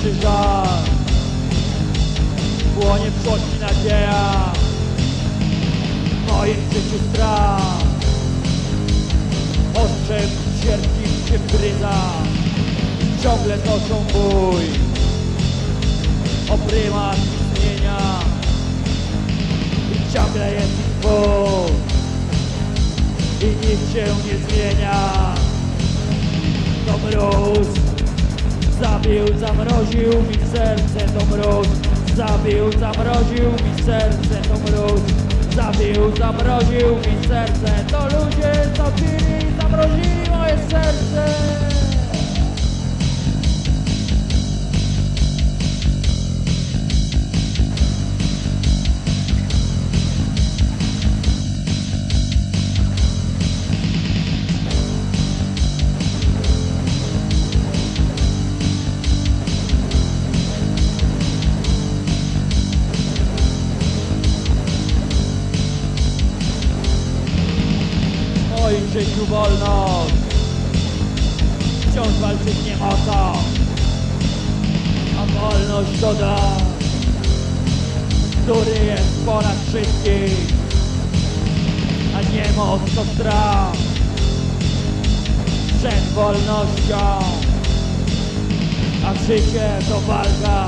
najwyższych lat Płonie w oczy nadzieja. W moim życiu strach. Ostrzem cierpkim się bryza. Ciągle toczą bój. O prymat istnienia I ciągle jest ich ból. I nic się nie zmienia. To mróz. Zabił, zamroził mi serce To mróz. Zabił, zamroził mi serce To mróz. Zabił, zamroził mi serce To ludzie zabili, życiu wolność Wciąż walczyć nie mocą A wolność to dar Który jest ponad wszystkich. A niemoc to strach. Przed wolnością. A życie to walka.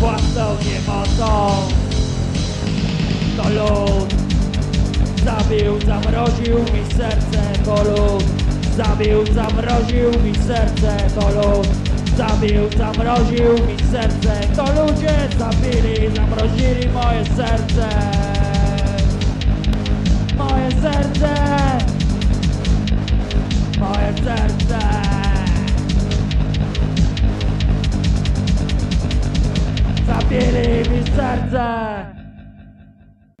Własną niemocą. To lud zamroził mi serce lód Zabił, zamroził mi serce lód Zabił, zamroził mi serce. To ludzie zabili, zamrozili moje serce. Moje serce. Moje serce. Zabili mi serce